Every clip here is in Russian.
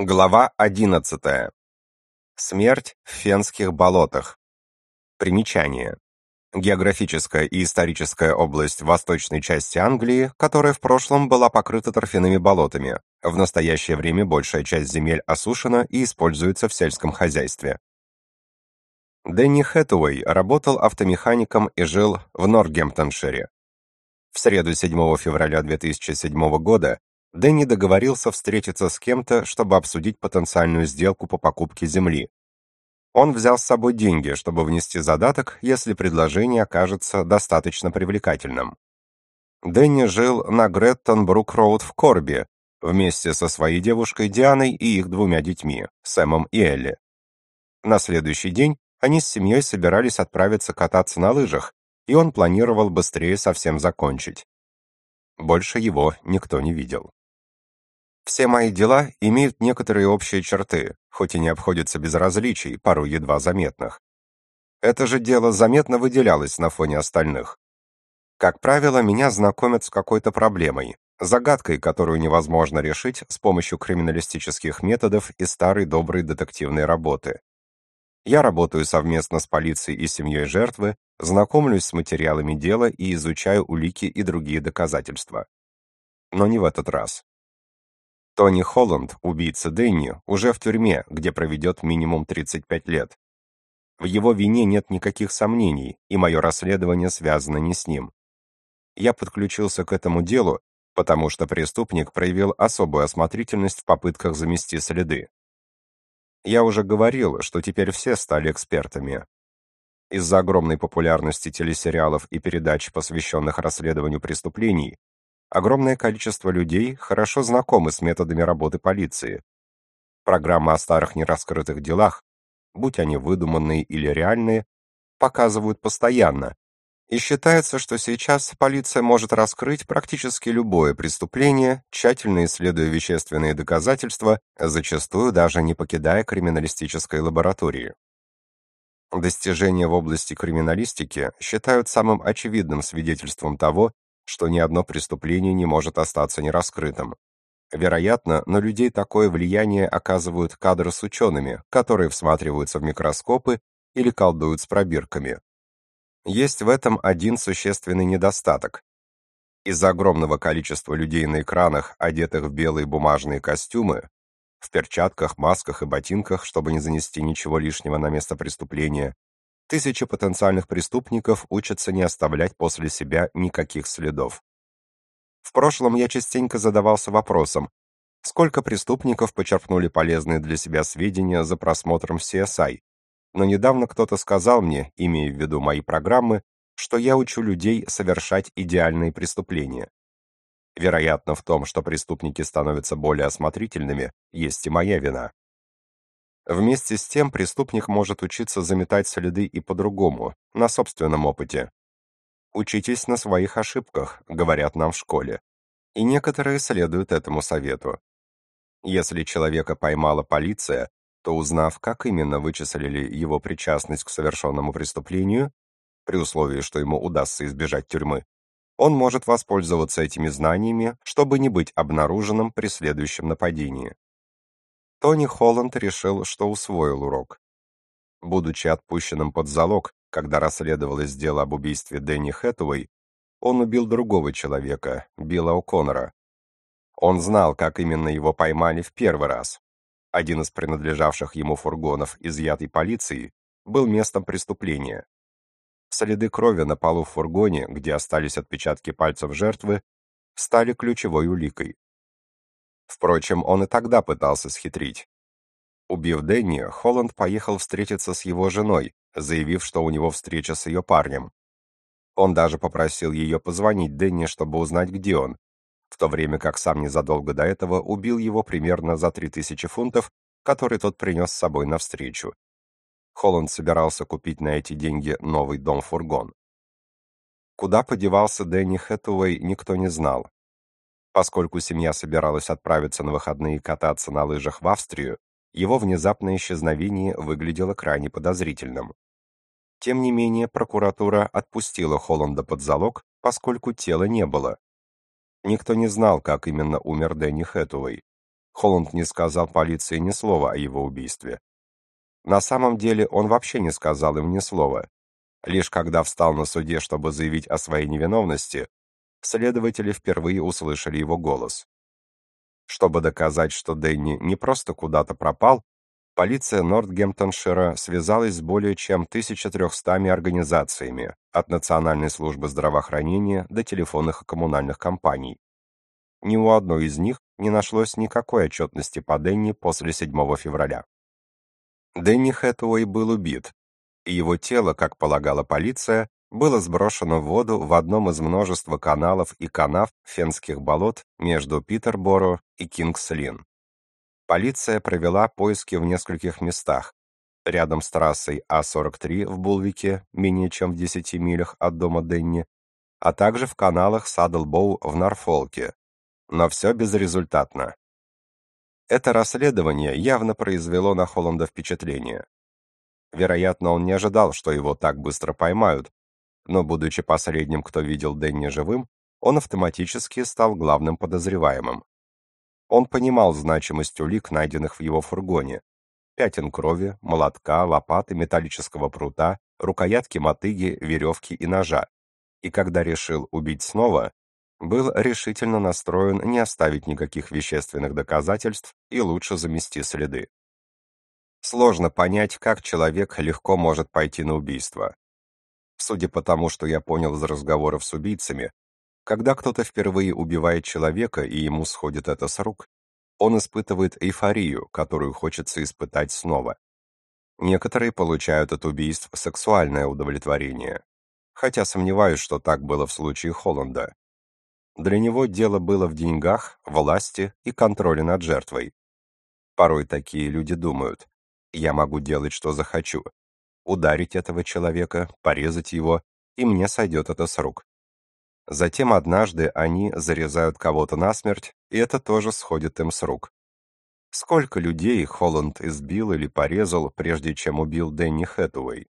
Глава 11. Смерть в Фенских болотах. Примечание. Географическая и историческая область восточной части Англии, которая в прошлом была покрыта торфяными болотами. В настоящее время большая часть земель осушена и используется в сельском хозяйстве. Дэнни Хэтэуэй работал автомехаником и жил в Нортгемптоншире. В среду 7 февраля 2007 года Дэнни договорился встретиться с кем-то, чтобы обсудить потенциальную сделку по покупке земли. Он взял с собой деньги, чтобы внести задаток, если предложение окажется достаточно привлекательным. Дэнни жил на Греттон-Брук-Роуд в Корби, вместе со своей девушкой Дианой и их двумя детьми, Сэмом и Элли. На следующий день они с семьей собирались отправиться кататься на лыжах, и он планировал быстрее со всем закончить. Больше его никто не видел. Все мои дела имеют некоторые общие черты, хоть и не обходятся без различий, порой едва заметных. Это же дело заметно выделялось на фоне остальных. Как правило, меня знакомят с какой-то проблемой, загадкой, которую невозможно решить с помощью криминалистических методов и старой доброй детективной работы. Я работаю совместно с полицией и семьей жертвы, знакомлюсь с материалами дела и изучаю улики и другие доказательства. Но не в этот раз. Тони Холланд, убийца Дэнни, уже в тюрьме, где проведет минимум 35 лет. В его вине нет никаких сомнений, и мое расследование связано не с ним. Я подключился к этому делу, потому что преступник проявил особую осмотрительность в попытках замести следы. Я уже говорил, что теперь все стали экспертами. Из-за огромной популярности телесериалов и передач, посвященных расследованию преступлений, Огромное количество людей хорошо знакомы с методами работы полиции. Программы о старых нераскрытых делах, будь они выдуманные или реальные, показывают постоянно. И считается, что сейчас полиция может раскрыть практически любое преступление, тщательно исследуя вещественные доказательства, зачастую даже не покидая криминалистической лаборатории. Достижения в области криминалистики считают самым очевидным свидетельством того, что ни одно преступление не может остаться нераскрытым. Вероятно, на людей такое влияние оказывают кадры с учеными, которые всматриваются в микроскопы или колдуют с пробирками. Есть в этом один существенный недостаток. Из-за огромного количества людей на экранах, одетых в белые бумажные костюмы, в перчатках, масках и ботинках, чтобы не занести ничего лишнего на место преступления, Тысячи потенциальных преступников учатся не оставлять после себя никаких следов. В прошлом я частенько задавался вопросом, сколько преступников почерпнули полезные для себя сведения за просмотром CSI, но недавно кто-то сказал мне, имея в виду мои программы, что я учу людей совершать идеальные преступления. Вероятно, в том, что преступники становятся более осмотрительными, есть и моя вина. Вместе с тем преступник может учиться заметать следы и по-другому, на собственном опыте. Учитесь на своих ошибках, говорят нам в школе. И некоторые следуют этому совету. Если человека поймала полиция, то узнав, как именно вычислили его причастность к совершенному преступлению, при условии, что ему удастся избежать тюрьмы, он может воспользоваться этими знаниями, чтобы не быть обнаруженным при следующем нападении. Тони Холланд решил, что усвоил урок. Будучи отпущенным под залог, когда расследовалось дело об убийстве Дэнни Хэтэуэй, он убил другого человека, Билла О'Коннора. Он знал, как именно его поймали в первый раз. Один из принадлежавших ему фургонов, изъятый полицией, был местом преступления. Следы крови на полу в фургоне, где остались отпечатки пальцев жертвы, стали ключевой уликой. Впрочем, он и тогда пытался схитрить. Убив Дэнни, Холланд поехал встретиться с его женой, заявив, что у него встреча с ее парнем. Он даже попросил ее позвонить Дэнни, чтобы узнать, где он, в то время как сам незадолго до этого убил его примерно за 3000 фунтов, которые тот принес с собой навстречу. Холланд собирался купить на эти деньги новый дом-фургон. Куда подевался Дэнни Хэтэуэй, никто не знал. Поскольку семья собиралась отправиться на выходные кататься на лыжах в Австрию, его внезапное исчезновение выглядело крайне подозрительным. Тем не менее, прокуратура отпустила Холланда под залог, поскольку тела не было. Никто не знал, как именно умер Дэнни Хэтэуэй. Холланд не сказал полиции ни слова о его убийстве. На самом деле он вообще не сказал им ни слова. Лишь когда встал на суде, чтобы заявить о своей невиновности, следователи впервые услышали его голос. Чтобы доказать, что Дэнни не просто куда-то пропал, полиция Нортгемптоншира связалась с более чем 1300 организациями, от Национальной службы здравоохранения до телефонных и коммунальных компаний. Ни у одной из них не нашлось никакой отчетности по Дэнни после 7 февраля. Дэнни Хэтуэй был убит, и его тело, как полагала полиция, было сброшено в воду в одном из множества каналов и канав Фенских болот между Питерборо и Кингс-Лин. Полиция провела поиски в нескольких местах, рядом с трассой А43 в Булвике, менее чем в 10 милях от дома Денни, а также в каналах Садлбоу в Норфолке. Но все безрезультатно. Это расследование явно произвело на Холланда впечатление. Вероятно, он не ожидал, что его так быстро поймают, но, будучи последним, кто видел Дэнни живым, он автоматически стал главным подозреваемым. Он понимал значимость улик, найденных в его фургоне. Пятен крови, молотка, лопаты, металлического прута, рукоятки мотыги, веревки и ножа. И когда решил убить снова, был решительно настроен не оставить никаких вещественных доказательств и лучше замести следы. Сложно понять, как человек легко может пойти на убийство. Судя по тому, что я понял из разговоров с убийцами, когда кто-то впервые убивает человека и ему сходит это с рук, он испытывает эйфорию, которую хочется испытать снова. Некоторые получают от убийств сексуальное удовлетворение, хотя сомневаюсь, что так было в случае Холланда. Для него дело было в деньгах, власти и контроле над жертвой. Порой такие люди думают, я могу делать, что захочу, ударить этого человека, порезать его, и мне сойдет это с рук. Затем однажды они зарезают кого-то насмерть, и это тоже сходит им с рук. Сколько людей Холланд избил или порезал, прежде чем убил Дэнни Хэтуэй?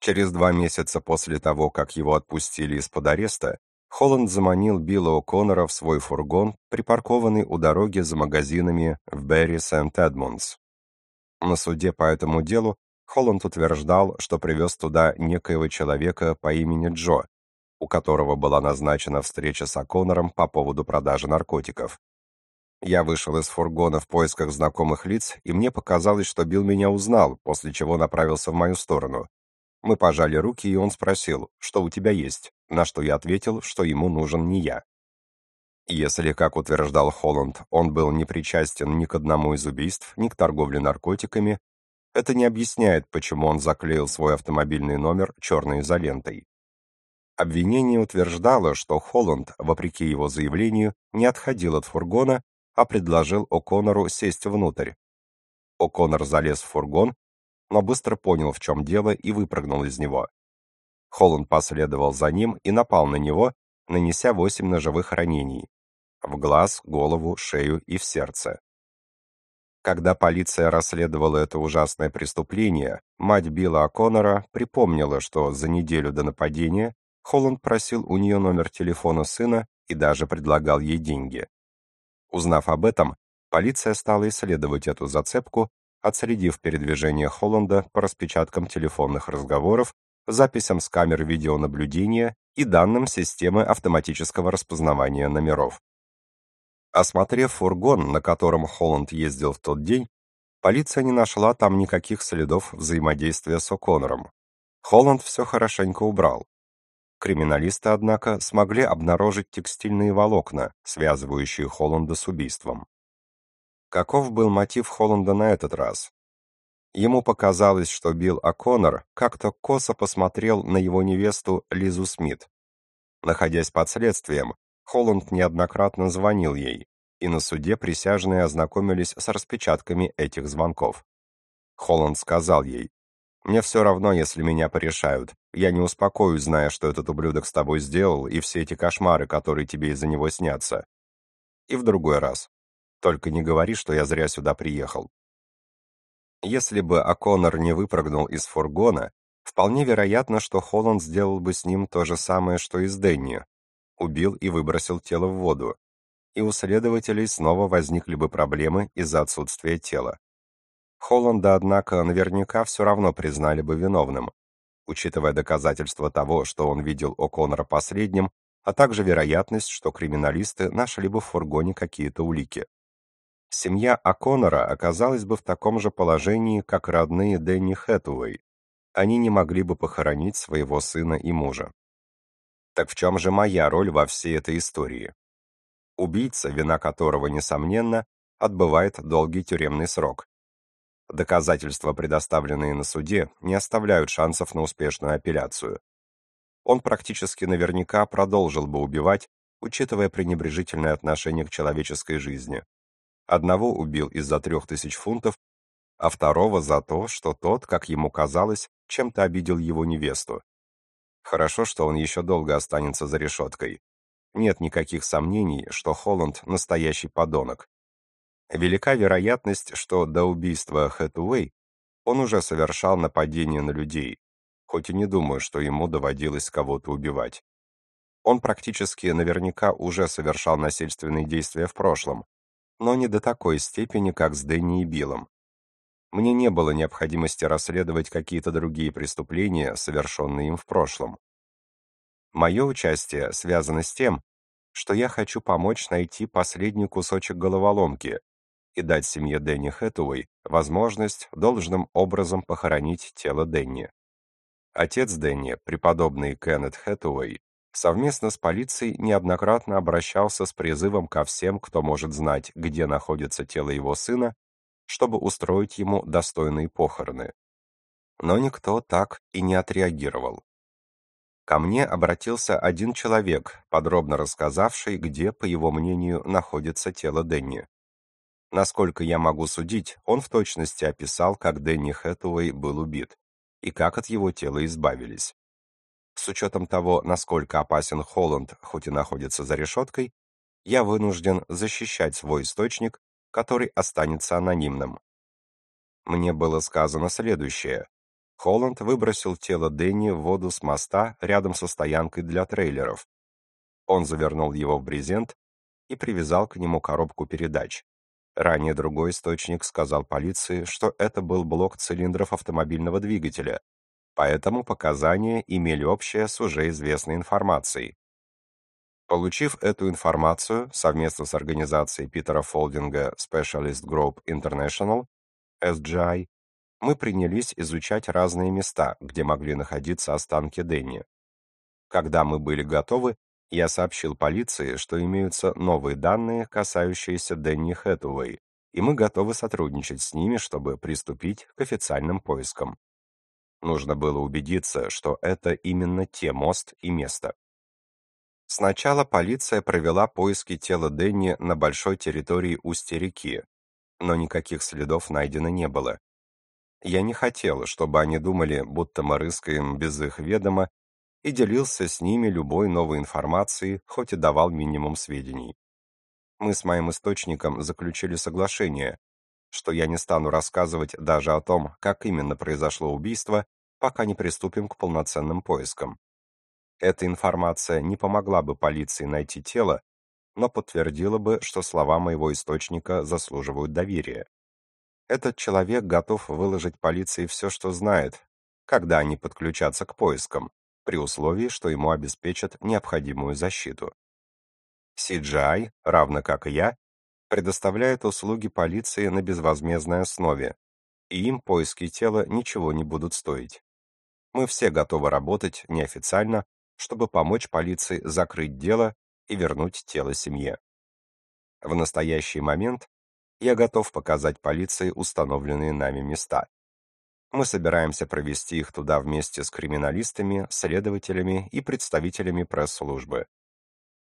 Через два месяца после того, как его отпустили из-под ареста, Холланд заманил Билла О'Коннора в свой фургон, припаркованный у дороги за магазинами в Берри Сент-Эдмундс. На суде по этому делу Холланд утверждал, что привез туда некоего человека по имени Джо, у которого была назначена встреча с О'Коннором по поводу продажи наркотиков. Я вышел из фургона в поисках знакомых лиц, и мне показалось, что Билл меня узнал, после чего направился в мою сторону. Мы пожали руки, и он спросил, что у тебя есть, на что я ответил, что ему нужен не я. Если, как утверждал Холланд, он был не причастен ни к одному из убийств, ни к торговле наркотиками, это не объясняет, почему он заклеил свой автомобильный номер черной изолентой. Обвинение утверждало, что Холланд, вопреки его заявлению, не отходил от фургона, а предложил О'Коннору сесть внутрь. О'Коннор залез в фургон, но быстро понял, в чем дело, и выпрыгнул из него. Холланд последовал за ним и напал на него, нанеся восемь ножевых ранений в глаз, голову, шею и в сердце. Когда полиция расследовала это ужасное преступление, мать Билла О'Коннора припомнила, что за неделю до нападения Холланд просил у нее номер телефона сына и даже предлагал ей деньги. Узнав об этом, полиция стала исследовать эту зацепку, отследив передвижение Холланда по распечаткам телефонных разговоров, записям с камер видеонаблюдения и данным системы автоматического распознавания номеров. Осмотрев фургон, на котором Холланд ездил в тот день, полиция не нашла там никаких следов взаимодействия с О'Коннором. Холланд все хорошенько убрал. Криминалисты, однако, смогли обнаружить текстильные волокна, связывающие Холланда с убийством. Каков был мотив Холланда на этот раз? Ему показалось, что Билл О'Коннор как-то косо посмотрел на его невесту Лизу Смит. Находясь под следствием, Холланд неоднократно звонил ей, и на суде присяжные ознакомились с распечатками этих звонков. Холланд сказал ей, «Мне все равно, если меня порешают. Я не успокоюсь, зная, что этот ублюдок с тобой сделал, и все эти кошмары, которые тебе из-за него снятся. И в другой раз. Только не говори, что я зря сюда приехал». Если бы О'Коннор не выпрыгнул из фургона, вполне вероятно, что Холланд сделал бы с ним то же самое, что и с Денни, убил и выбросил тело в воду. и у следователей снова возникли бы проблемы из-за отсутствия тела. Холланда, однако, наверняка все равно признали бы виновным, учитывая доказательства того, что он видел О'Коннора последним, а также вероятность, что криминалисты нашли бы в фургоне какие-то улики. Семья О'Коннора оказалась бы в таком же положении, как родные Дэнни Хэтуэй. Они не могли бы похоронить своего сына и мужа. Так в чем же моя роль во всей этой истории? Убийца, вина которого, несомненно, отбывает долгий тюремный срок. Доказательства, предоставленные на суде, не оставляют шансов на успешную апелляцию. Он практически наверняка продолжил бы убивать, учитывая пренебрежительное отношение к человеческой жизни. Одного убил из-за трех тысяч фунтов, а второго за то, что тот, как ему казалось, чем-то обидел его невесту. Хорошо, что он еще долго останется за решеткой. Нет никаких сомнений, что Холланд настоящий подонок. Велика вероятность, что до убийства Хэтуэй он уже совершал нападения на людей, хоть и не думаю, что ему доводилось кого-то убивать. Он практически наверняка уже совершал насильственные действия в прошлом, но не до такой степени, как с Дэнни и Биллом. Мне не было необходимости расследовать какие-то другие преступления, совершенные им в прошлом. Мое участие связано с тем, что я хочу помочь найти последний кусочек головоломки, и дать семье Дэнни Хэтуэй возможность должным образом похоронить тело Дэнни. Отец Дэнни, преподобный Кеннет Хэтуэй, совместно с полицией неоднократно обращался с призывом ко всем, кто может знать, где находится тело его сына, чтобы устроить ему достойные похороны. Но никто так и не отреагировал. Ко мне обратился один человек, подробно рассказавший, где, по его мнению, находится тело Дэнни. Насколько я могу судить, он в точности описал, как Дэнни Хэтуэй был убит и как от его тела избавились. С учетом того, насколько опасен Холланд, хоть и находится за решеткой, я вынужден защищать свой источник, который останется анонимным. Мне было сказано следующее. Холланд выбросил тело Дэнни в воду с моста рядом со стоянкой для трейлеров. Он завернул его в брезент и привязал к нему коробку передач. Ранее другой источник сказал полиции, что это был блок цилиндров автомобильного двигателя, поэтому показания имели общее с уже известной информацией. Получив эту информацию совместно с организацией Питера Фолдинга Specialist Group International, SGI, мы принялись изучать разные места, где могли находиться останки Дэнни. Когда мы были готовы, я сообщил полиции, что имеются новые данные, касающиеся Дэнни Хэтуэй, и мы готовы сотрудничать с ними, чтобы приступить к официальным поискам. Нужно было убедиться, что это именно те мост и место. Сначала полиция провела поиски тела Дэнни на большой территории устья реки, но никаких следов найдено не было. Я не хотел, чтобы они думали, будто мы рыскаем без их ведома и делился с ними любой новой информацией, хоть и давал минимум сведений. Мы с моим источником заключили соглашение, что я не стану рассказывать даже о том, как именно произошло убийство, пока не приступим к полноценным поискам. Эта информация не помогла бы полиции найти тело, но подтвердила бы, что слова моего источника заслуживают доверия. Этот человек готов выложить полиции все, что знает, когда они подключатся к поискам, при условии, что ему обеспечат необходимую защиту. CGI, равно как и я, предоставляет услуги полиции на безвозмездной основе, и им поиски тела ничего не будут стоить. Мы все готовы работать неофициально, чтобы помочь полиции закрыть дело и вернуть тело семье. В настоящий момент я готов показать полиции установленные нами места. Мы собираемся провести их туда вместе с криминалистами, следователями и представителями пресс-службы.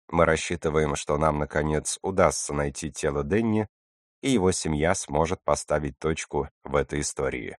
Мы рассчитываем, что нам, наконец, удастся найти тело Денни, и его семья сможет поставить точку в этой истории.